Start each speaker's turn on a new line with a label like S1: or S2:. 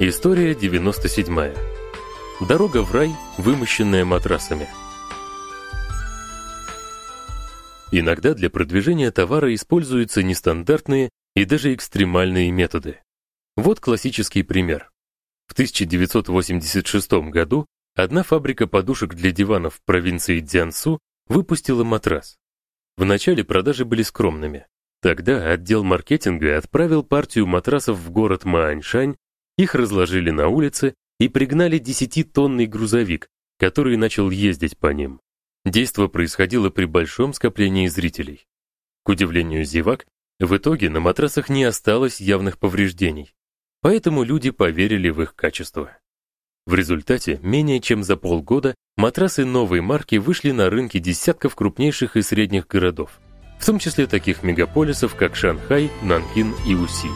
S1: История 97. Дорога в рай, вымощенная матрасами. Иногда для продвижения товара используются нестандартные и даже экстремальные методы. Вот классический пример. В 1986 году одна фабрика подушек для диванов в провинции Цзянсу выпустила матрас. Вначале продажи были скромными. Тогда отдел маркетинга отправил партию матрасов в город Мааньшань их разложили на улице и пригнали десятитонный грузовик, который начал ездить по ним. Действо происходило при большом скоплении зрителей. К удивлению зевак, в итоге на матрасах не осталось явных повреждений, поэтому люди поверили в их качество. В результате, менее чем за полгода матрасы новой марки вышли на рынки десятков крупнейших и средних городов, в том числе таких мегаполисов, как Шанхай, Нанкин и Уси.